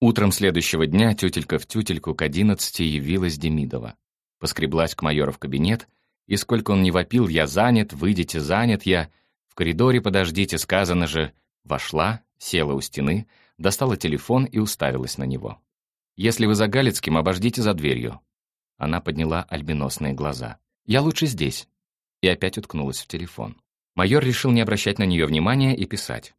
Утром следующего дня тютелька в тютельку к одиннадцати явилась Демидова. Поскреблась к майору в кабинет, и сколько он не вопил «я занят, выйдите, занят я», в коридоре подождите, сказано же, вошла, села у стены, достала телефон и уставилась на него. «Если вы за Галицким, обождите за дверью». Она подняла альбиносные глаза. «Я лучше здесь». И опять уткнулась в телефон. Майор решил не обращать на нее внимания и писать.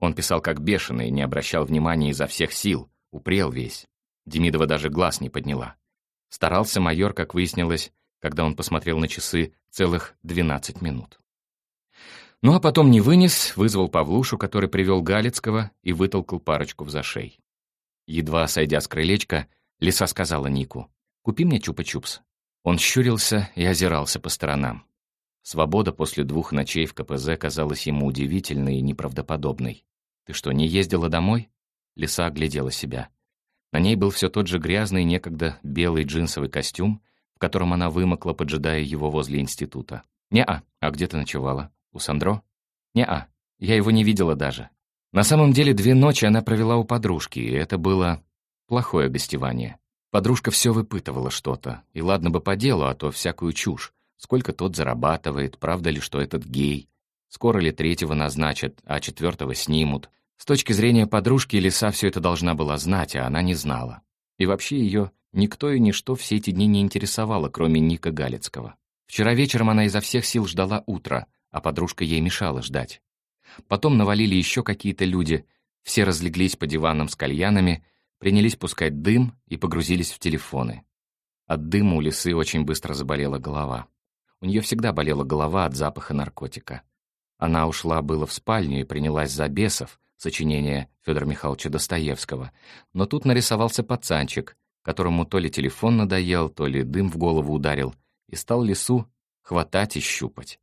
Он писал как бешеный, не обращал внимания изо всех сил, упрел весь. Демидова даже глаз не подняла. Старался майор, как выяснилось, когда он посмотрел на часы, целых 12 минут. Ну а потом не вынес, вызвал Павлушу, который привел Галицкого и вытолкал парочку в зашей. Едва сойдя с крылечка, Лиса сказала Нику, «Купи мне чупа-чупс». Он щурился и озирался по сторонам. Свобода после двух ночей в КПЗ казалась ему удивительной и неправдоподобной. «Ты что, не ездила домой?» Лиса оглядела себя. На ней был все тот же грязный, некогда белый джинсовый костюм, в котором она вымокла, поджидая его возле института. «Не-а, а где ты ночевала? У Сандро?» «Не-а, я его не видела даже». На самом деле, две ночи она провела у подружки, и это было плохое гостевание. Подружка все выпытывала что-то, и ладно бы по делу, а то всякую чушь. Сколько тот зарабатывает, правда ли, что этот гей? Скоро ли третьего назначат, а четвертого снимут? С точки зрения подружки, Лиса все это должна была знать, а она не знала. И вообще ее никто и ничто все эти дни не интересовало, кроме Ника Галицкого. Вчера вечером она изо всех сил ждала утра, а подружка ей мешала ждать. Потом навалили еще какие-то люди, все разлеглись по диванам с кальянами, принялись пускать дым и погрузились в телефоны. От дыма у лисы очень быстро заболела голова. У нее всегда болела голова от запаха наркотика. Она ушла было в спальню и принялась за бесов, сочинение Федора Михайловича Достоевского, но тут нарисовался пацанчик, которому то ли телефон надоел, то ли дым в голову ударил, и стал лису хватать и щупать.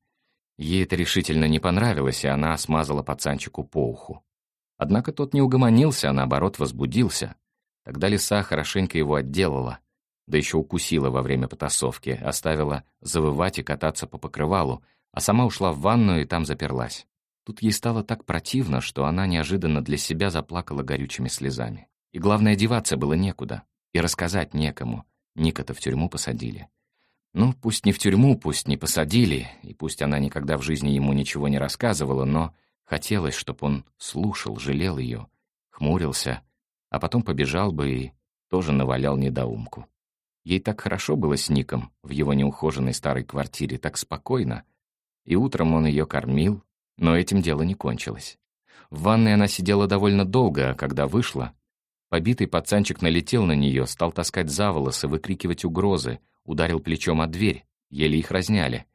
Ей это решительно не понравилось, и она смазала пацанчику по уху. Однако тот не угомонился, а наоборот возбудился. Тогда лиса хорошенько его отделала — да еще укусила во время потасовки, оставила завывать и кататься по покрывалу, а сама ушла в ванную и там заперлась. Тут ей стало так противно, что она неожиданно для себя заплакала горючими слезами. И главное, деваться было некуда, и рассказать некому. Ника-то в тюрьму посадили. Ну, пусть не в тюрьму, пусть не посадили, и пусть она никогда в жизни ему ничего не рассказывала, но хотелось, чтобы он слушал, жалел ее, хмурился, а потом побежал бы и тоже навалял недоумку. Ей так хорошо было с Ником в его неухоженной старой квартире, так спокойно. И утром он ее кормил, но этим дело не кончилось. В ванной она сидела довольно долго, а когда вышла, побитый пацанчик налетел на нее, стал таскать за волосы, выкрикивать угрозы, ударил плечом о дверь, еле их разняли.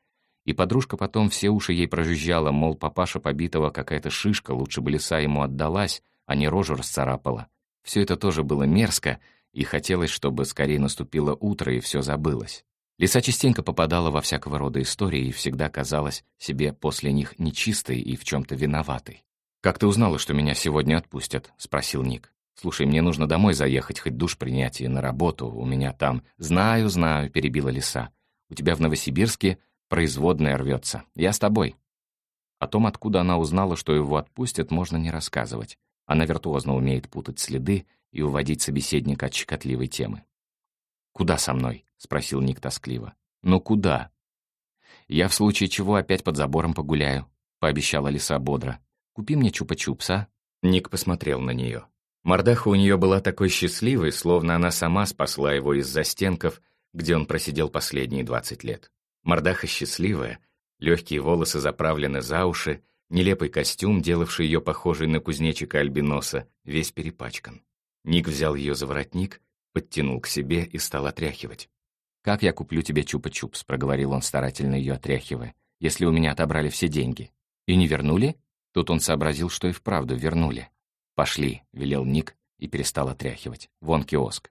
И подружка потом все уши ей прожужжала, мол, папаша побитого какая-то шишка, лучше бы лиса ему отдалась, а не рожу расцарапала. Все это тоже было мерзко, и хотелось, чтобы скорее наступило утро и все забылось. Лиса частенько попадала во всякого рода истории и всегда казалась себе после них нечистой и в чем-то виноватой. «Как ты узнала, что меня сегодня отпустят?» — спросил Ник. «Слушай, мне нужно домой заехать, хоть душ принять и на работу. У меня там...» «Знаю, знаю», — перебила лиса. «У тебя в Новосибирске производная рвется. Я с тобой». О том, откуда она узнала, что его отпустят, можно не рассказывать. Она виртуозно умеет путать следы и уводить собеседника от щекотливой темы. «Куда со мной?» — спросил Ник тоскливо. «Ну куда?» «Я в случае чего опять под забором погуляю», — пообещала лиса бодро. «Купи мне чупа-чупс, а?» Ник посмотрел на нее. Мордаха у нее была такой счастливой, словно она сама спасла его из застенков, где он просидел последние двадцать лет. Мордаха счастливая, легкие волосы заправлены за уши, нелепый костюм, делавший ее похожей на кузнечика-альбиноса, весь перепачкан. Ник взял ее за воротник, подтянул к себе и стал отряхивать. «Как я куплю тебе чупа-чупс?» — проговорил он, старательно ее отряхивая. «Если у меня отобрали все деньги». «И не вернули?» Тут он сообразил, что и вправду вернули. «Пошли», — велел Ник и перестал отряхивать. «Вон киоск».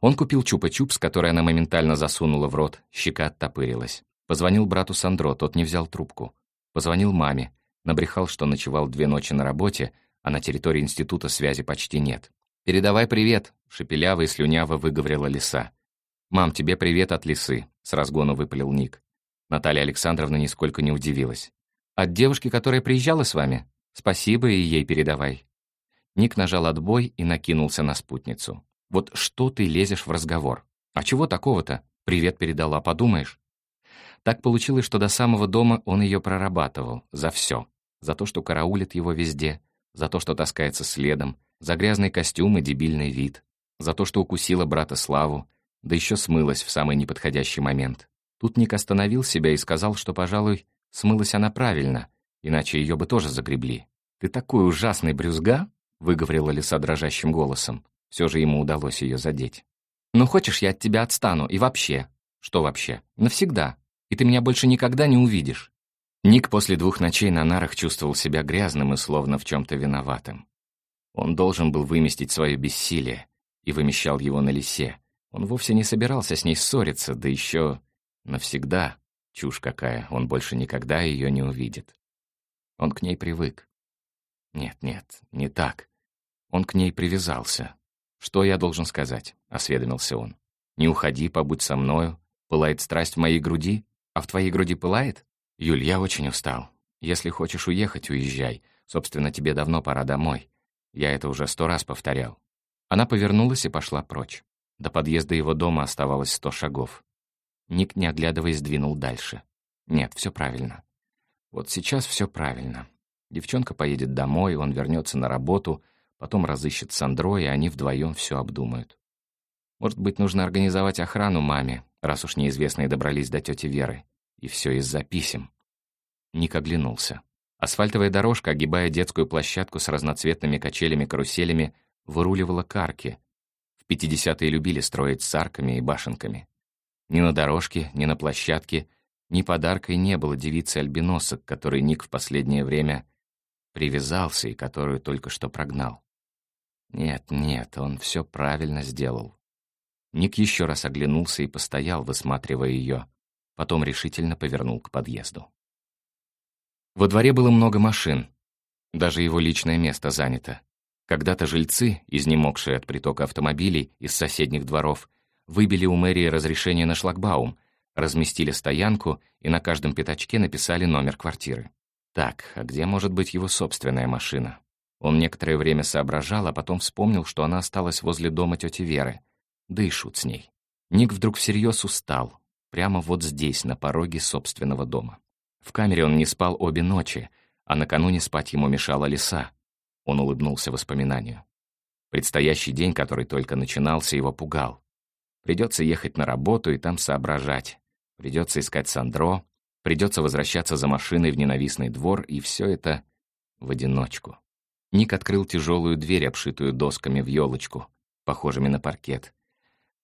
Он купил чупа-чупс, который она моментально засунула в рот, щека оттопырилась. Позвонил брату Сандро, тот не взял трубку. Позвонил маме, набрехал, что ночевал две ночи на работе, а на территории института связи почти нет. «Передавай привет», — шепеляво и слюняво выговорила лиса. «Мам, тебе привет от лисы», — с разгону выпалил Ник. Наталья Александровна нисколько не удивилась. «От девушки, которая приезжала с вами? Спасибо и ей передавай». Ник нажал отбой и накинулся на спутницу. «Вот что ты лезешь в разговор? А чего такого-то? Привет передала, подумаешь?» Так получилось, что до самого дома он ее прорабатывал. За все. За то, что караулит его везде. За то, что таскается следом. За грязный костюм и дебильный вид. За то, что укусила брата Славу. Да еще смылась в самый неподходящий момент. Тут Ник остановил себя и сказал, что, пожалуй, смылась она правильно, иначе ее бы тоже загребли. «Ты такой ужасный брюзга!» — выговорила Лиса дрожащим голосом. Все же ему удалось ее задеть. «Ну хочешь, я от тебя отстану, и вообще...» «Что вообще?» «Навсегда и ты меня больше никогда не увидишь». Ник после двух ночей на нарах чувствовал себя грязным и словно в чем-то виноватым. Он должен был выместить свое бессилие, и вымещал его на лисе. Он вовсе не собирался с ней ссориться, да еще навсегда. Чушь какая, он больше никогда ее не увидит. Он к ней привык. Нет, нет, не так. Он к ней привязался. «Что я должен сказать?» — осведомился он. «Не уходи, побудь со мною. Пылает страсть в моей груди? А в твоей груди пылает? Юль, я очень устал. Если хочешь уехать, уезжай. Собственно, тебе давно пора домой. Я это уже сто раз повторял. Она повернулась и пошла прочь. До подъезда его дома оставалось сто шагов. Ник, не оглядываясь, двинул дальше. Нет, все правильно. Вот сейчас все правильно. Девчонка поедет домой, он вернется на работу, потом разыщет Сандро, и они вдвоем все обдумают. Может быть, нужно организовать охрану маме, раз уж неизвестные добрались до тети Веры. И все из-за писем. Ник оглянулся. Асфальтовая дорожка, огибая детскую площадку с разноцветными качелями-каруселями, выруливала карки. В 50-е любили строить с арками и башенками. Ни на дорожке, ни на площадке, ни подаркой не было девицы-альбиноса, к которой Ник в последнее время привязался и которую только что прогнал. Нет, нет, он все правильно сделал. Ник еще раз оглянулся и постоял, высматривая ее. Потом решительно повернул к подъезду. Во дворе было много машин. Даже его личное место занято. Когда-то жильцы, изнемогшие от притока автомобилей из соседних дворов, выбили у мэрии разрешение на шлагбаум, разместили стоянку и на каждом пятачке написали номер квартиры. Так, а где может быть его собственная машина? Он некоторое время соображал, а потом вспомнил, что она осталась возле дома тети Веры — да и шут с ней. Ник вдруг всерьез устал, прямо вот здесь, на пороге собственного дома. В камере он не спал обе ночи, а накануне спать ему мешала лиса. Он улыбнулся воспоминанию. Предстоящий день, который только начинался, его пугал. Придется ехать на работу и там соображать. Придется искать Сандро, придется возвращаться за машиной в ненавистный двор, и все это в одиночку. Ник открыл тяжелую дверь, обшитую досками в елочку, похожими на паркет,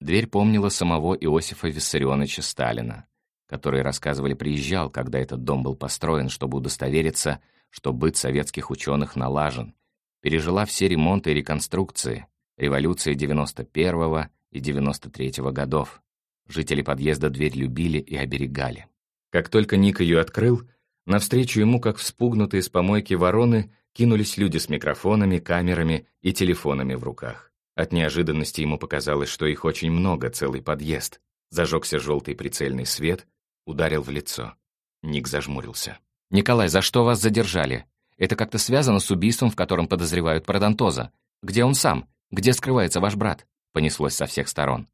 Дверь помнила самого Иосифа Виссарионовича Сталина, который, рассказывали, приезжал, когда этот дом был построен, чтобы удостовериться, что быт советских ученых налажен. Пережила все ремонты и реконструкции, революции 91-го и 93-го годов. Жители подъезда дверь любили и оберегали. Как только Ник ее открыл, навстречу ему, как вспугнутые с помойки вороны, кинулись люди с микрофонами, камерами и телефонами в руках. От неожиданности ему показалось, что их очень много, целый подъезд. Зажегся желтый прицельный свет, ударил в лицо. Ник зажмурился. «Николай, за что вас задержали? Это как-то связано с убийством, в котором подозревают Парадонтоза. Где он сам? Где скрывается ваш брат?» Понеслось со всех сторон.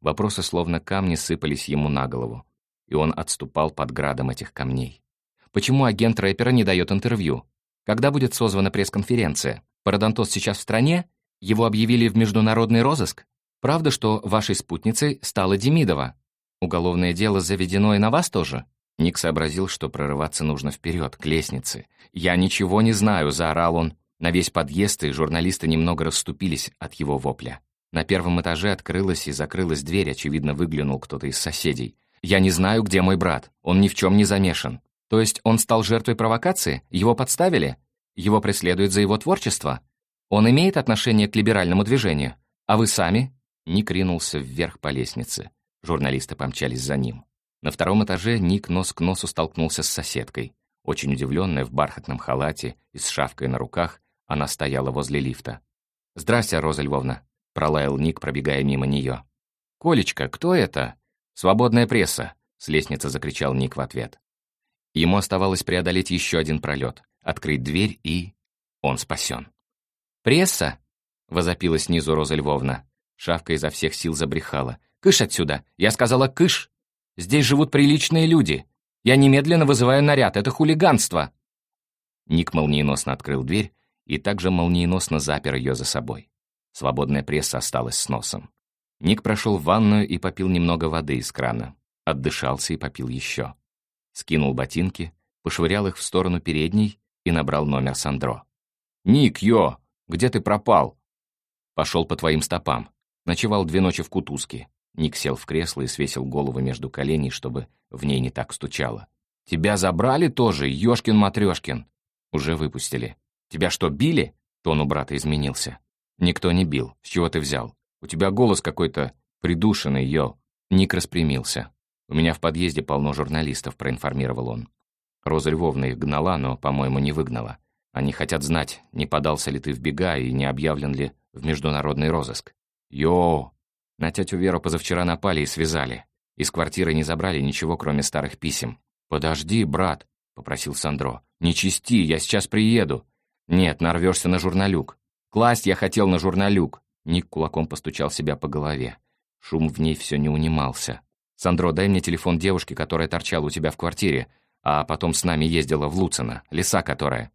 Вопросы словно камни сыпались ему на голову, и он отступал под градом этих камней. Почему агент рэпера не дает интервью? Когда будет созвана пресс-конференция? Парадонтоз сейчас в стране? Его объявили в международный розыск? Правда, что вашей спутницей стала Демидова? Уголовное дело заведено и на вас тоже?» Ник сообразил, что прорываться нужно вперед, к лестнице. «Я ничего не знаю», — заорал он. На весь подъезд, и журналисты немного расступились от его вопля. На первом этаже открылась и закрылась дверь, очевидно, выглянул кто-то из соседей. «Я не знаю, где мой брат. Он ни в чем не замешан. То есть он стал жертвой провокации? Его подставили? Его преследуют за его творчество? Он имеет отношение к либеральному движению? А вы сами?» Ник ринулся вверх по лестнице. Журналисты помчались за ним. На втором этаже Ник нос к носу столкнулся с соседкой. Очень удивленная в бархатном халате и с шавкой на руках, она стояла возле лифта. «Здрасте, Роза Львовна», — пролаял Ник, пробегая мимо нее. «Колечка, кто это?» «Свободная пресса», — с лестницы закричал Ник в ответ. Ему оставалось преодолеть еще один пролет, открыть дверь и... Он спасен. «Пресса?» — возопила снизу Роза Львовна. Шавка изо всех сил забрехала. «Кыш отсюда! Я сказала кыш! Здесь живут приличные люди! Я немедленно вызываю наряд! Это хулиганство!» Ник молниеносно открыл дверь и также молниеносно запер ее за собой. Свободная пресса осталась с носом. Ник прошел в ванную и попил немного воды из крана. Отдышался и попил еще. Скинул ботинки, пошвырял их в сторону передней и набрал номер Сандро. «Ник, йо! Где ты пропал?» «Пошел по твоим стопам. Ночевал две ночи в кутузке». Ник сел в кресло и свесил голову между коленей, чтобы в ней не так стучало. «Тебя забрали тоже, Ёшкин-матрёшкин?» «Уже выпустили. Тебя что, били?» Тон у брата изменился. «Никто не бил. С чего ты взял? У тебя голос какой-то придушенный, йо». Ник распрямился. «У меня в подъезде полно журналистов», — проинформировал он. Роза Львовна их гнала, но, по-моему, не выгнала. Они хотят знать, не подался ли ты в бега и не объявлен ли в международный розыск. Йо! На тетю Веру позавчера напали и связали. Из квартиры не забрали ничего, кроме старых писем. «Подожди, брат», — попросил Сандро. «Не чисти, я сейчас приеду». «Нет, нарвешься на журналюк». «Класть я хотел на журналюк». Ник кулаком постучал себя по голове. Шум в ней все не унимался. «Сандро, дай мне телефон девушки, которая торчала у тебя в квартире, а потом с нами ездила в Луцино, леса которая».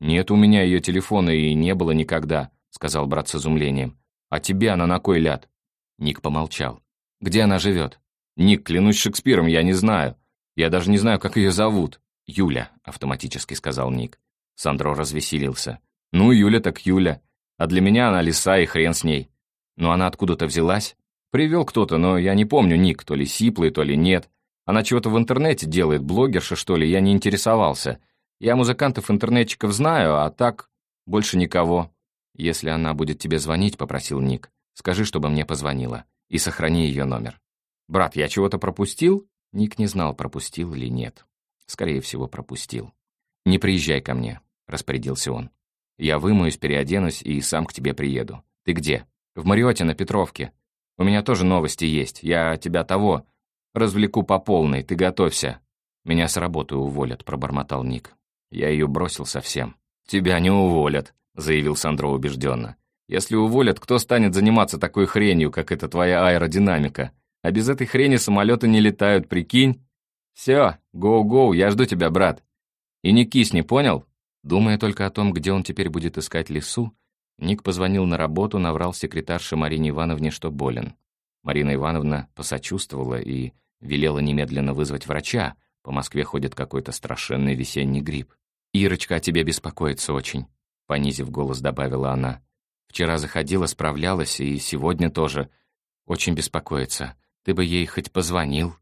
«Нет у меня ее телефона и не было никогда», — сказал брат с изумлением. «А тебе она на кой ляд?» Ник помолчал. «Где она живет?» «Ник, клянусь Шекспиром, я не знаю. Я даже не знаю, как ее зовут». «Юля», — автоматически сказал Ник. Сандро развеселился. «Ну, Юля так Юля. А для меня она лиса и хрен с ней. Но она откуда-то взялась? Привел кто-то, но я не помню Ник, то ли сиплый, то ли нет. Она чего-то в интернете делает, блогерша, что ли, я не интересовался. Я музыкантов-интернетчиков знаю, а так больше никого. Если она будет тебе звонить, — попросил Ник, — скажи, чтобы мне позвонила. И сохрани ее номер. Брат, я чего-то пропустил? Ник не знал, пропустил или нет. Скорее всего, пропустил. «Не приезжай ко мне», — распорядился он. «Я вымоюсь, переоденусь и сам к тебе приеду. Ты где?» «В Мариоте на Петровке. У меня тоже новости есть. Я тебя того развлеку по полной, ты готовься». «Меня с работы уволят», — пробормотал Ник. Я ее бросил совсем. «Тебя не уволят», — заявил Сандро убежденно. «Если уволят, кто станет заниматься такой хренью, как эта твоя аэродинамика? А без этой хрени самолеты не летают, прикинь? Все, гоу-гоу, я жду тебя, брат. И не кисни, понял?» Думая только о том, где он теперь будет искать лесу, Ник позвонил на работу, наврал секретарше Марине Ивановне, что болен. Марина Ивановна посочувствовала и велела немедленно вызвать врача. По Москве ходит какой-то страшенный весенний грипп. «Ирочка о тебе беспокоится очень», — понизив голос, добавила она. «Вчера заходила, справлялась, и сегодня тоже. Очень беспокоится. Ты бы ей хоть позвонил».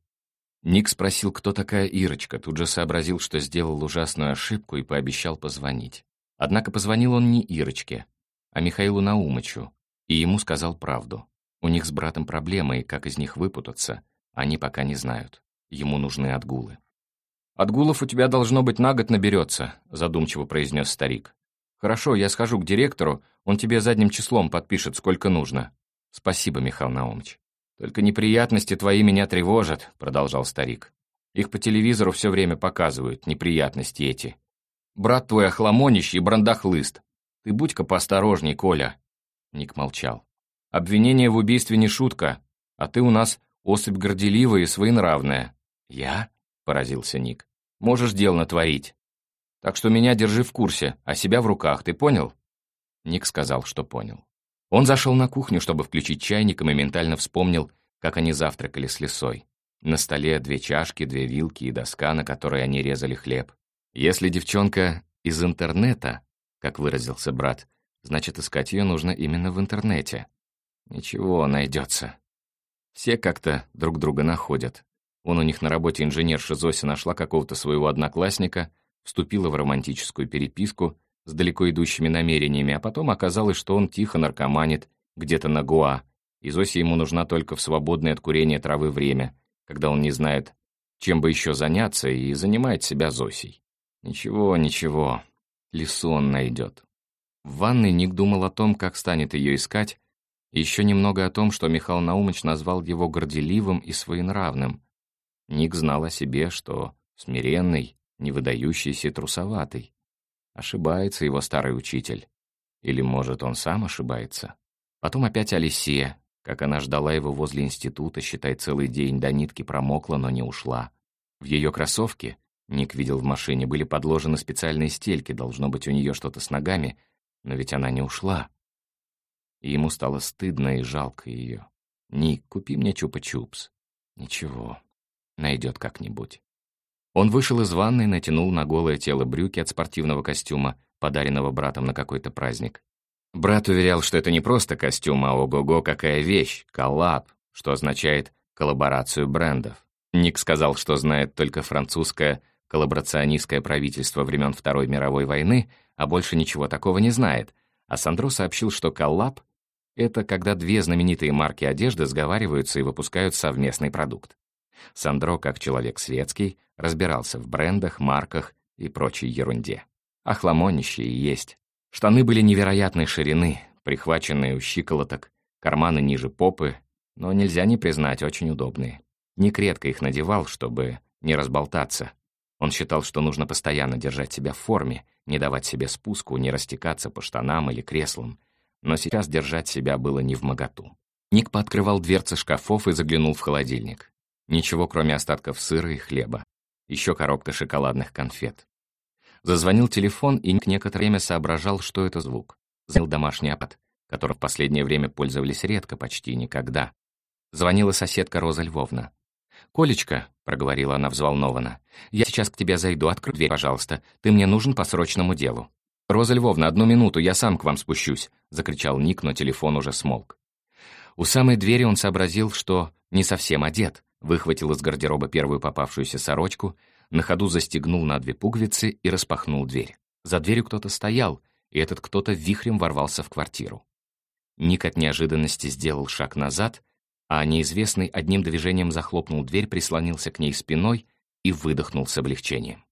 Ник спросил, кто такая Ирочка, тут же сообразил, что сделал ужасную ошибку и пообещал позвонить. Однако позвонил он не Ирочке, а Михаилу Наумычу, и ему сказал правду. У них с братом проблемы, и как из них выпутаться, они пока не знают. Ему нужны отгулы. «Отгулов у тебя должно быть на год наберется», задумчиво произнес старик. «Хорошо, я схожу к директору, он тебе задним числом подпишет, сколько нужно». «Спасибо, Михаил Наумович». «Только неприятности твои меня тревожат», — продолжал старик. «Их по телевизору все время показывают, неприятности эти. Брат твой охламонищ и брандахлыст. Ты будь-ка поосторожней, Коля». Ник молчал. «Обвинение в убийстве не шутка, а ты у нас особь горделивая и своенравная». «Я?» — поразился Ник. «Можешь дел натворить. Так что меня держи в курсе, а себя в руках, ты понял?» Ник сказал, что понял. Он зашел на кухню, чтобы включить чайник, и моментально вспомнил, как они завтракали с лесой. На столе две чашки, две вилки и доска, на которой они резали хлеб. Если девчонка из интернета, как выразился брат, значит, искать ее нужно именно в интернете. Ничего, найдется. Все как-то друг друга находят. Он у них на работе инженерша Зося нашла какого-то своего одноклассника, вступила в романтическую переписку, с далеко идущими намерениями, а потом оказалось, что он тихо наркоманит где-то на Гуа, и Зосе ему нужна только в свободное от курения травы время, когда он не знает, чем бы еще заняться, и занимает себя Зосей. Ничего, ничего, лесу он найдет. В ванной Ник думал о том, как станет ее искать, и еще немного о том, что Михаил Наумыч назвал его горделивым и своенравным. Ник знал о себе, что смиренный, невыдающийся и трусоватый. Ошибается его старый учитель. Или, может, он сам ошибается? Потом опять Алисия, как она ждала его возле института, считай, целый день до нитки промокла, но не ушла. В ее кроссовке, Ник видел в машине, были подложены специальные стельки, должно быть, у нее что-то с ногами, но ведь она не ушла. И ему стало стыдно и жалко ее. «Ник, купи мне чупа-чупс». «Ничего, найдет как-нибудь». Он вышел из ванной, натянул на голое тело брюки от спортивного костюма, подаренного братом на какой-то праздник. Брат уверял, что это не просто костюм, а ого-го, какая вещь, коллаб, что означает коллаборацию брендов. Ник сказал, что знает только французское коллаборационистское правительство времен Второй мировой войны, а больше ничего такого не знает, а Сандро сообщил, что коллаб — это когда две знаменитые марки одежды сговариваются и выпускают совместный продукт. Сандро, как человек светский, разбирался в брендах, марках и прочей ерунде. Охламонище и есть. Штаны были невероятной ширины, прихваченные у щиколоток, карманы ниже попы, но нельзя не признать, очень удобные. Ник редко их надевал, чтобы не разболтаться. Он считал, что нужно постоянно держать себя в форме, не давать себе спуску, не растекаться по штанам или креслам. Но сейчас держать себя было не в моготу. Ник пооткрывал дверцы шкафов и заглянул в холодильник. Ничего, кроме остатков сыра и хлеба. Еще коробка шоколадных конфет. Зазвонил телефон, и Ник некоторое время соображал, что это звук. Звонил домашний аппарат, которым в последнее время пользовались редко, почти никогда. Звонила соседка Роза Львовна. «Колечка», — проговорила она взволнованно, — «я сейчас к тебе зайду, открой дверь, пожалуйста. Ты мне нужен по срочному делу». «Роза Львовна, одну минуту, я сам к вам спущусь», — закричал Ник, но телефон уже смолк. У самой двери он сообразил, что не совсем одет, выхватил из гардероба первую попавшуюся сорочку, на ходу застегнул на две пуговицы и распахнул дверь. За дверью кто-то стоял, и этот кто-то вихрем ворвался в квартиру. Ник от неожиданности сделал шаг назад, а неизвестный одним движением захлопнул дверь, прислонился к ней спиной и выдохнул с облегчением.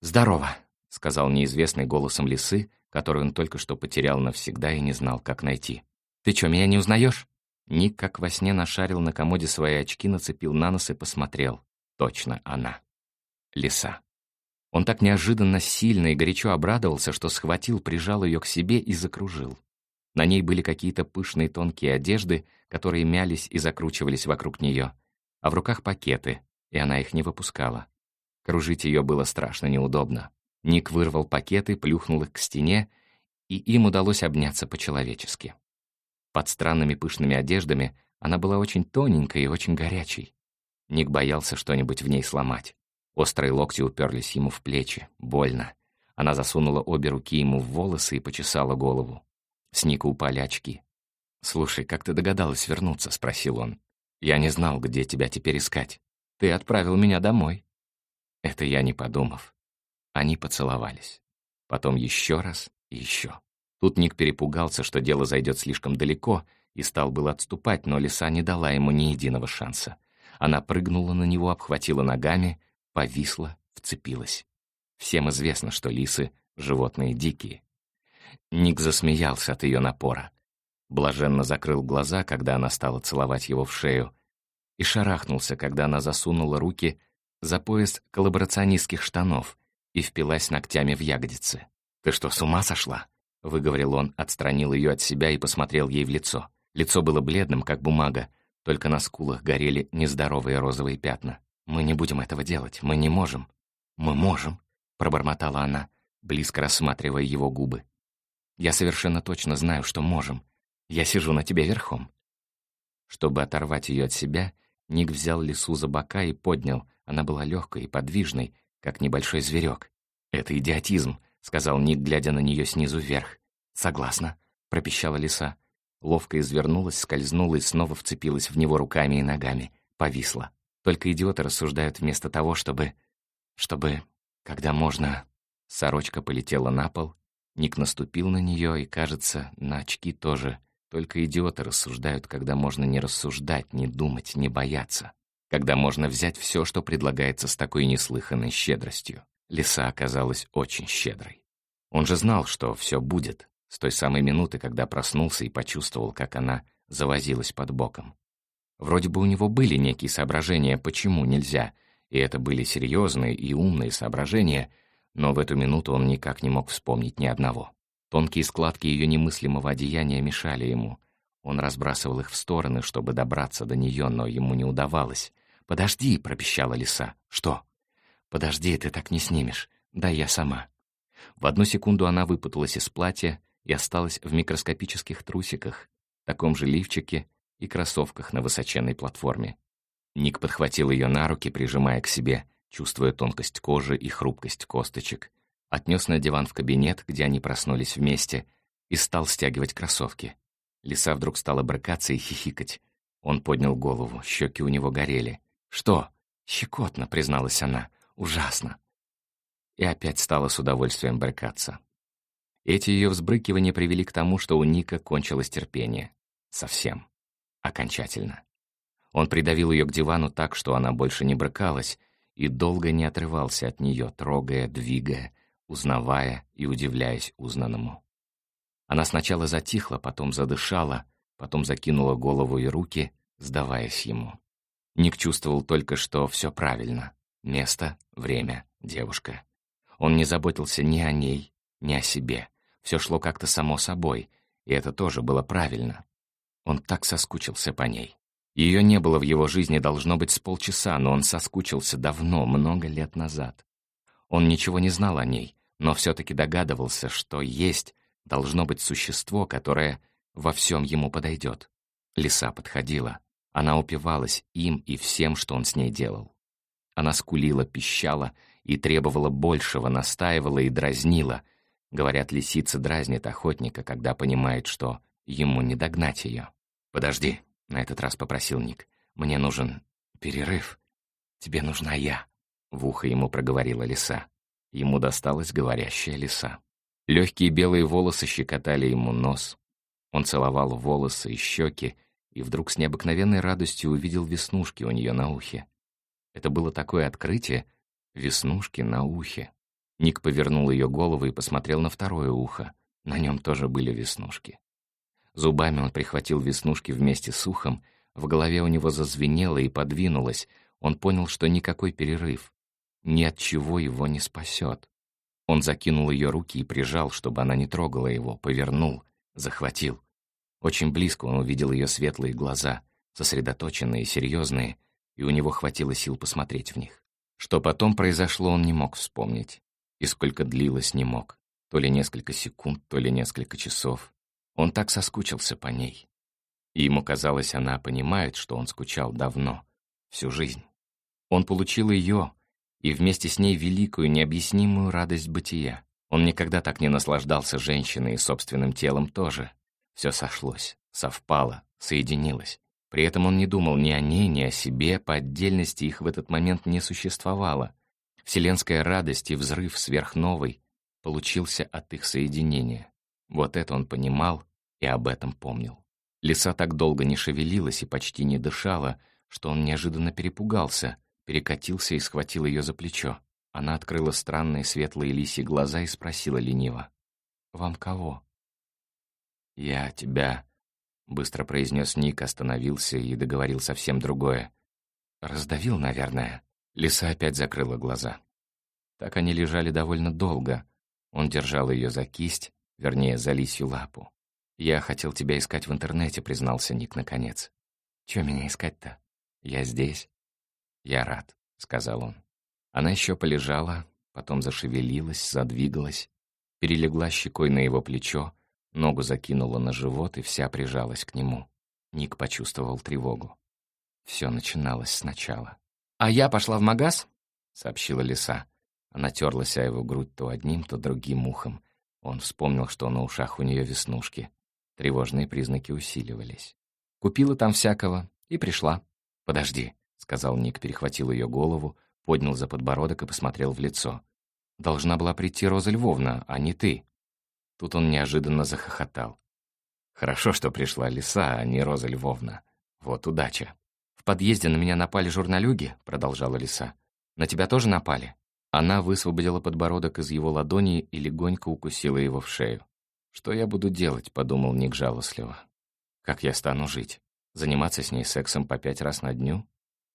«Здорово», — сказал неизвестный голосом лисы, который он только что потерял навсегда и не знал, как найти. «Ты что, меня не узнаешь?» Ник, как во сне, нашарил на комоде свои очки, нацепил на нос и посмотрел. Точно она. Лиса. Он так неожиданно сильно и горячо обрадовался, что схватил, прижал ее к себе и закружил. На ней были какие-то пышные тонкие одежды, которые мялись и закручивались вокруг нее, а в руках пакеты, и она их не выпускала. Кружить ее было страшно неудобно. Ник вырвал пакеты, плюхнул их к стене, и им удалось обняться по-человечески. Под странными пышными одеждами она была очень тоненькой и очень горячей. Ник боялся что-нибудь в ней сломать. Острые локти уперлись ему в плечи. Больно. Она засунула обе руки ему в волосы и почесала голову. С Ника упали очки. «Слушай, как ты догадалась вернуться?» — спросил он. «Я не знал, где тебя теперь искать. Ты отправил меня домой». Это я не подумав. Они поцеловались. Потом еще раз и еще. Тут Ник перепугался, что дело зайдет слишком далеко, и стал был отступать, но лиса не дала ему ни единого шанса. Она прыгнула на него, обхватила ногами, повисла, вцепилась. Всем известно, что лисы — животные дикие. Ник засмеялся от ее напора. Блаженно закрыл глаза, когда она стала целовать его в шею, и шарахнулся, когда она засунула руки за пояс коллаборационистских штанов и впилась ногтями в ягодицы. «Ты что, с ума сошла?» — выговорил он, отстранил ее от себя и посмотрел ей в лицо. Лицо было бледным, как бумага, только на скулах горели нездоровые розовые пятна. «Мы не будем этого делать, мы не можем». «Мы можем», — пробормотала она, близко рассматривая его губы. «Я совершенно точно знаю, что можем. Я сижу на тебе верхом». Чтобы оторвать ее от себя, Ник взял лису за бока и поднял. Она была легкой и подвижной, как небольшой зверек. «Это идиотизм», — сказал Ник, глядя на нее снизу вверх. «Согласна», — пропищала лиса. Ловко извернулась, скользнула и снова вцепилась в него руками и ногами. Повисла. Только идиоты рассуждают вместо того, чтобы... Чтобы... Когда можно... Сорочка полетела на пол. Ник наступил на нее, и, кажется, на очки тоже. Только идиоты рассуждают, когда можно не рассуждать, не думать, не бояться. Когда можно взять все, что предлагается с такой неслыханной щедростью. Лиса оказалась очень щедрой. Он же знал, что все будет, с той самой минуты, когда проснулся и почувствовал, как она завозилась под боком. Вроде бы у него были некие соображения, почему нельзя, и это были серьезные и умные соображения, но в эту минуту он никак не мог вспомнить ни одного. Тонкие складки ее немыслимого одеяния мешали ему. Он разбрасывал их в стороны, чтобы добраться до нее, но ему не удавалось. «Подожди!» — пропищала лиса. «Что?» «Подожди, ты так не снимешь. Да я сама». В одну секунду она выпуталась из платья и осталась в микроскопических трусиках, таком же лифчике и кроссовках на высоченной платформе. Ник подхватил ее на руки, прижимая к себе, чувствуя тонкость кожи и хрупкость косточек, отнес на диван в кабинет, где они проснулись вместе, и стал стягивать кроссовки. Лиса вдруг стала брыкаться и хихикать. Он поднял голову, щеки у него горели. «Что?» «Щекотно», — призналась она. «Ужасно». И опять стала с удовольствием брыкаться. Эти ее взбрыкивания привели к тому, что у Ника кончилось терпение. Совсем. Окончательно. Он придавил ее к дивану так, что она больше не брыкалась, и долго не отрывался от нее, трогая, двигая, узнавая и удивляясь узнанному. Она сначала затихла, потом задышала, потом закинула голову и руки, сдаваясь ему. Ник чувствовал только, что все правильно. Место, время, девушка. Он не заботился ни о ней, ни о себе. Все шло как-то само собой, и это тоже было правильно. Он так соскучился по ней. Ее не было в его жизни, должно быть, с полчаса, но он соскучился давно, много лет назад. Он ничего не знал о ней, но все-таки догадывался, что есть, должно быть, существо, которое во всем ему подойдет. Лиса подходила. Она упивалась им и всем, что он с ней делал. Она скулила, пищала и требовала большего, настаивала и дразнила. Говорят, лисица дразнит охотника, когда понимает, что ему не догнать ее. «Подожди», — на этот раз попросил Ник. «Мне нужен перерыв. Тебе нужна я», — в ухо ему проговорила лиса. Ему досталась говорящая лиса. Легкие белые волосы щекотали ему нос. Он целовал волосы и щеки, и вдруг с необыкновенной радостью увидел веснушки у нее на ухе. Это было такое открытие — веснушки на ухе. Ник повернул ее голову и посмотрел на второе ухо. На нем тоже были веснушки. Зубами он прихватил веснушки вместе с ухом, в голове у него зазвенело и подвинулось. Он понял, что никакой перерыв, ни от чего его не спасет. Он закинул ее руки и прижал, чтобы она не трогала его, повернул, захватил. Очень близко он увидел ее светлые глаза, сосредоточенные, серьезные, и у него хватило сил посмотреть в них. Что потом произошло, он не мог вспомнить. И сколько длилось, не мог. То ли несколько секунд, то ли несколько часов. Он так соскучился по ней. И ему казалось, она понимает, что он скучал давно, всю жизнь. Он получил ее, и вместе с ней великую, необъяснимую радость бытия. Он никогда так не наслаждался женщиной и собственным телом тоже. Все сошлось, совпало, соединилось. При этом он не думал ни о ней, ни о себе, по отдельности их в этот момент не существовало. Вселенская радость и взрыв сверхновой получился от их соединения. Вот это он понимал и об этом помнил. Лиса так долго не шевелилась и почти не дышала, что он неожиданно перепугался, перекатился и схватил ее за плечо. Она открыла странные светлые лисьи глаза и спросила лениво. «Вам кого?» «Я тебя...» — быстро произнес Ник, остановился и договорил совсем другое. «Раздавил, наверное». Лиса опять закрыла глаза. Так они лежали довольно долго. Он держал ее за кисть, вернее, за лисью лапу. «Я хотел тебя искать в интернете», — признался Ник наконец. «Чего меня искать-то? Я здесь». «Я рад», — сказал он. Она еще полежала, потом зашевелилась, задвигалась, перелегла щекой на его плечо, ногу закинула на живот и вся прижалась к нему. Ник почувствовал тревогу. Все начиналось сначала. «А я пошла в магаз?» — сообщила лиса. Она терлась о его грудь то одним, то другим ухом. Он вспомнил, что на ушах у нее веснушки. Тревожные признаки усиливались. Купила там всякого и пришла. «Подожди», — сказал Ник, перехватил ее голову, поднял за подбородок и посмотрел в лицо. «Должна была прийти Роза Львовна, а не ты». Тут он неожиданно захохотал. «Хорошо, что пришла лиса, а не Роза Львовна. Вот удача». «В подъезде на меня напали журналюги», — продолжала лиса. «На тебя тоже напали?» Она высвободила подбородок из его ладони и легонько укусила его в шею. «Что я буду делать?» — подумал Ник жалостливо. «Как я стану жить? Заниматься с ней сексом по пять раз на дню?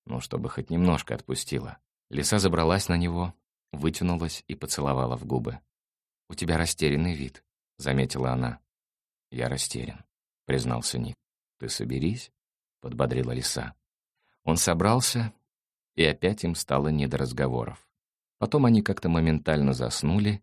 Ну, чтобы хоть немножко отпустила. Лиса забралась на него, вытянулась и поцеловала в губы. «У тебя растерянный вид. — заметила она. «Я растерян», — признался Ник. «Ты соберись», — подбодрила лиса. Он собрался, и опять им стало не до разговоров. Потом они как-то моментально заснули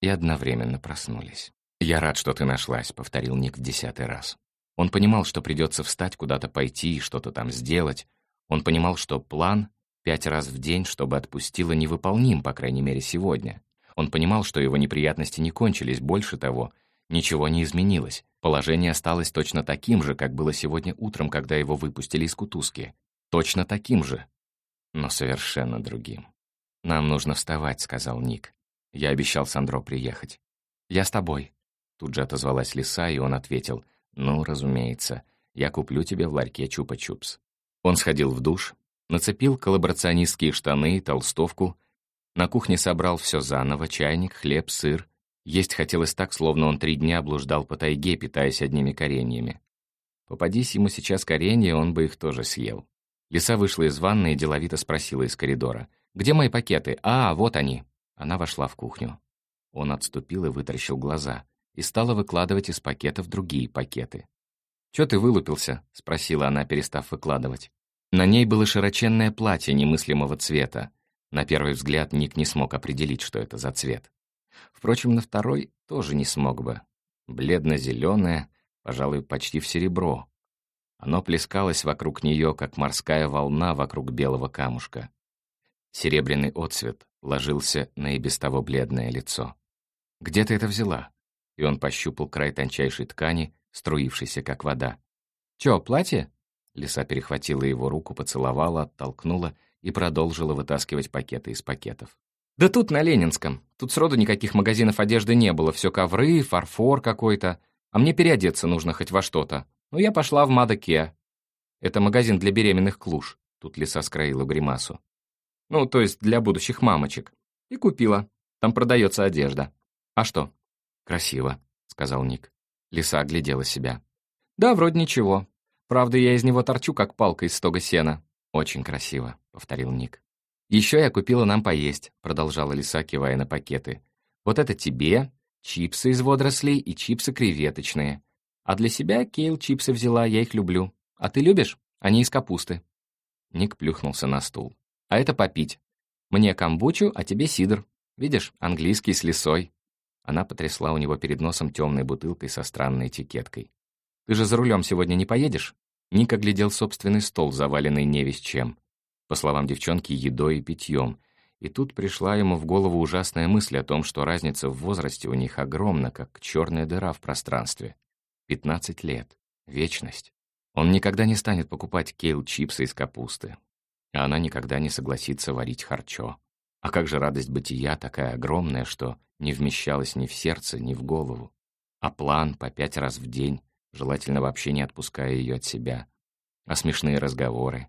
и одновременно проснулись. «Я рад, что ты нашлась», — повторил Ник в десятый раз. Он понимал, что придется встать, куда-то пойти и что-то там сделать. Он понимал, что план пять раз в день, чтобы отпустила, невыполним, по крайней мере, сегодня. Он понимал, что его неприятности не кончились, больше того, ничего не изменилось. Положение осталось точно таким же, как было сегодня утром, когда его выпустили из кутузки. Точно таким же, но совершенно другим. «Нам нужно вставать», — сказал Ник. «Я обещал Сандро приехать». «Я с тобой», — тут же отозвалась лиса, и он ответил, «Ну, разумеется, я куплю тебе в ларьке чупа-чупс». Он сходил в душ, нацепил коллаборационистские штаны и толстовку, на кухне собрал все заново, чайник, хлеб, сыр. Есть хотелось так, словно он три дня блуждал по тайге, питаясь одними кореньями. Попадись ему сейчас коренья, он бы их тоже съел. Лиса вышла из ванны и деловито спросила из коридора. «Где мои пакеты? А, вот они!» Она вошла в кухню. Он отступил и вытаращил глаза, и стала выкладывать из пакетов другие пакеты. «Чё ты вылупился?» — спросила она, перестав выкладывать. На ней было широченное платье немыслимого цвета, на первый взгляд Ник не смог определить, что это за цвет. Впрочем, на второй тоже не смог бы. Бледно-зеленое, пожалуй, почти в серебро. Оно плескалось вокруг нее, как морская волна вокруг белого камушка. Серебряный отцвет ложился на и без того бледное лицо. «Где ты это взяла?» И он пощупал край тончайшей ткани, струившейся, как вода. «Чё, платье?» Лиса перехватила его руку, поцеловала, оттолкнула и продолжила вытаскивать пакеты из пакетов. «Да тут, на Ленинском. Тут сроду никаких магазинов одежды не было. Все ковры, фарфор какой-то. А мне переодеться нужно хоть во что-то. Ну, я пошла в Мадаке. Это магазин для беременных клуш». Тут лиса скроила гримасу. «Ну, то есть для будущих мамочек. И купила. Там продается одежда. А что?» «Красиво», — сказал Ник. Лиса оглядела себя. «Да, вроде ничего. Правда, я из него торчу, как палка из стога сена. «Очень красиво», — повторил Ник. «Еще я купила нам поесть», — продолжала лиса, кивая на пакеты. «Вот это тебе, чипсы из водорослей и чипсы креветочные. А для себя Кейл чипсы взяла, я их люблю. А ты любишь? Они из капусты». Ник плюхнулся на стул. «А это попить. Мне камбучу, а тебе сидр. Видишь, английский с лисой». Она потрясла у него перед носом темной бутылкой со странной этикеткой. «Ты же за рулем сегодня не поедешь?» Ник оглядел собственный стол, заваленный невесть чем. По словам девчонки, едой и питьем. И тут пришла ему в голову ужасная мысль о том, что разница в возрасте у них огромна, как черная дыра в пространстве. Пятнадцать лет. Вечность. Он никогда не станет покупать кейл-чипсы из капусты. А она никогда не согласится варить харчо. А как же радость бытия такая огромная, что не вмещалась ни в сердце, ни в голову. А план по пять раз в день, желательно вообще не отпуская ее от себя, а смешные разговоры,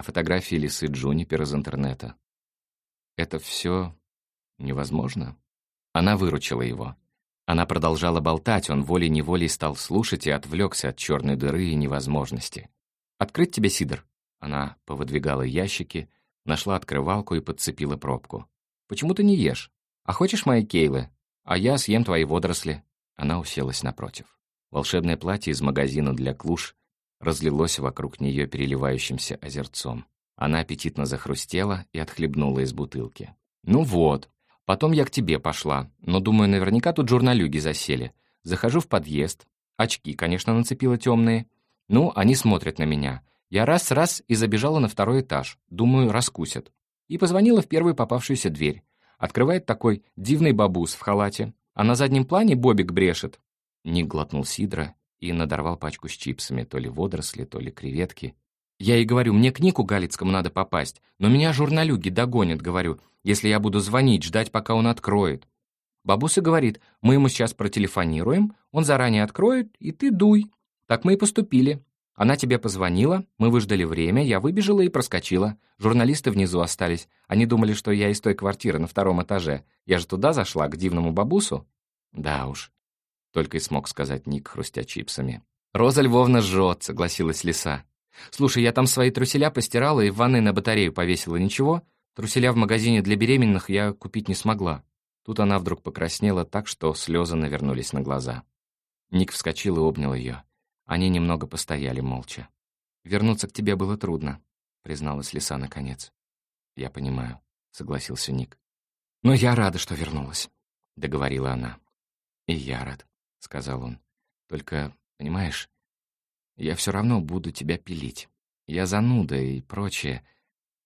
а фотографии лисы Джунипер из интернета. Это все невозможно? Она выручила его. Она продолжала болтать, он волей-неволей стал слушать и отвлекся от черной дыры и невозможности. «Открыть тебе, Сидор?» Она повыдвигала ящики, нашла открывалку и подцепила пробку. «Почему ты не ешь? А хочешь мои кейлы? А я съем твои водоросли». Она уселась напротив. Волшебное платье из магазина для клуш разлилось вокруг нее переливающимся озерцом. Она аппетитно захрустела и отхлебнула из бутылки. «Ну вот. Потом я к тебе пошла, но, думаю, наверняка тут журналюги засели. Захожу в подъезд. Очки, конечно, нацепила темные. Ну, они смотрят на меня. Я раз-раз и забежала на второй этаж. Думаю, раскусят. И позвонила в первую попавшуюся дверь. Открывает такой дивный бабус в халате. А на заднем плане Бобик брешет. Ник глотнул сидра и надорвал пачку с чипсами, то ли водоросли, то ли креветки. Я ей говорю, мне к Нику Галицкому надо попасть, но меня журналюги догонят, говорю, если я буду звонить, ждать, пока он откроет. Бабуся говорит, мы ему сейчас протелефонируем, он заранее откроет, и ты дуй. Так мы и поступили. Она тебе позвонила, мы выждали время, я выбежала и проскочила. Журналисты внизу остались. Они думали, что я из той квартиры на втором этаже. Я же туда зашла, к дивному бабусу. Да уж, только и смог сказать Ник, хрустя чипсами. «Роза Львовна жжет», — согласилась Лиса. «Слушай, я там свои труселя постирала и в ванной на батарею повесила. Ничего? Труселя в магазине для беременных я купить не смогла». Тут она вдруг покраснела так, что слезы навернулись на глаза. Ник вскочил и обнял ее. Они немного постояли молча. «Вернуться к тебе было трудно», — призналась Лиса наконец. «Я понимаю», — согласился Ник. «Но я рада, что вернулась», — договорила она. «И я рад», — сказал он. «Только, понимаешь, я все равно буду тебя пилить. Я зануда и прочее.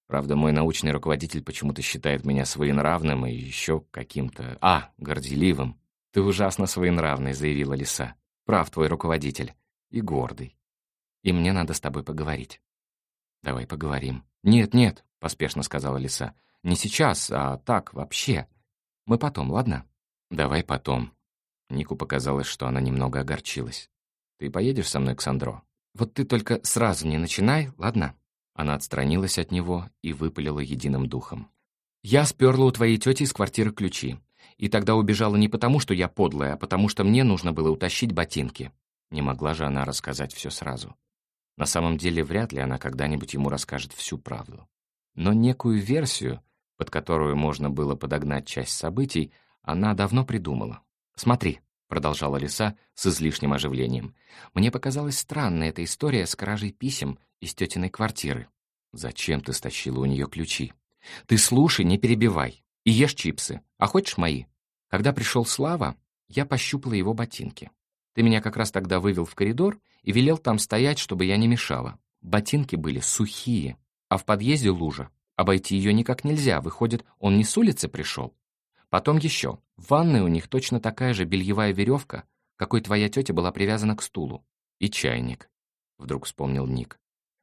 Правда, мой научный руководитель почему-то считает меня своенравным и еще каким-то... А, горделивым. Ты ужасно своенравный, заявила Лиса. Прав твой руководитель. И гордый. И мне надо с тобой поговорить. Давай поговорим. Нет, нет, поспешно сказала Лиса. Не сейчас, а так, вообще. Мы потом, ладно? Давай потом. Нику показалось, что она немного огорчилась. Ты поедешь со мной к Сандро? Вот ты только сразу не начинай, ладно? Она отстранилась от него и выпалила единым духом. «Я сперла у твоей тети из квартиры ключи. И тогда убежала не потому, что я подлая, а потому что мне нужно было утащить ботинки». Не могла же она рассказать все сразу. На самом деле, вряд ли она когда-нибудь ему расскажет всю правду. Но некую версию, под которую можно было подогнать часть событий, она давно придумала. «Смотри», — продолжала Лиса с излишним оживлением, «мне показалась странная эта история с кражей писем из тетиной квартиры. Зачем ты стащила у нее ключи? Ты слушай, не перебивай. И ешь чипсы. А хочешь мои? Когда пришел Слава, я пощупала его ботинки. Ты меня как раз тогда вывел в коридор и велел там стоять, чтобы я не мешала. Ботинки были сухие, а в подъезде лужа. Обойти ее никак нельзя, выходит, он не с улицы пришел. Потом еще. В ванной у них точно такая же бельевая веревка, какой твоя тетя была привязана к стулу. И чайник. Вдруг вспомнил Ник.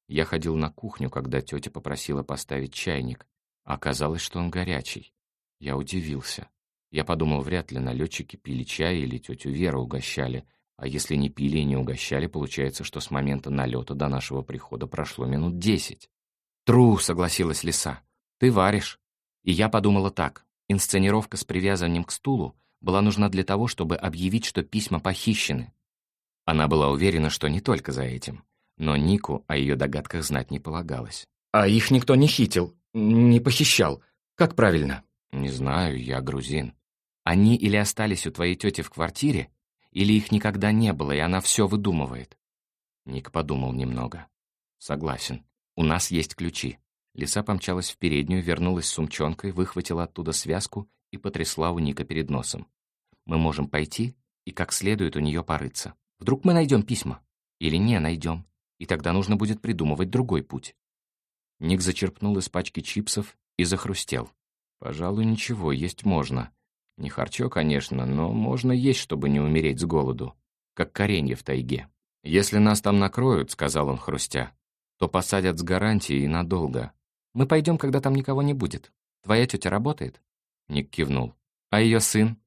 Я ходил на кухню, когда тетя попросила поставить чайник. Оказалось, что он горячий. Я удивился. Я подумал, вряд ли налетчики пили чай или тетю Веру угощали. А если не пили и не угощали, получается, что с момента налета до нашего прихода прошло минут десять. «Тру», — согласилась лиса. «Ты варишь». И я подумала так. Инсценировка с привязыванием к стулу была нужна для того, чтобы объявить, что письма похищены. Она была уверена, что не только за этим но Нику о ее догадках знать не полагалось. «А их никто не хитил, не похищал. Как правильно?» «Не знаю, я грузин». «Они или остались у твоей тети в квартире, или их никогда не было, и она все выдумывает». Ник подумал немного. «Согласен. У нас есть ключи». Лиса помчалась в переднюю, вернулась с сумчонкой, выхватила оттуда связку и потрясла у Ника перед носом. «Мы можем пойти и как следует у нее порыться. Вдруг мы найдем письма? Или не найдем? и тогда нужно будет придумывать другой путь. Ник зачерпнул из пачки чипсов и захрустел. «Пожалуй, ничего, есть можно. Не харчо, конечно, но можно есть, чтобы не умереть с голоду. Как коренья в тайге. Если нас там накроют, — сказал он, хрустя, — то посадят с гарантией надолго. Мы пойдем, когда там никого не будет. Твоя тетя работает?» Ник кивнул. «А ее сын?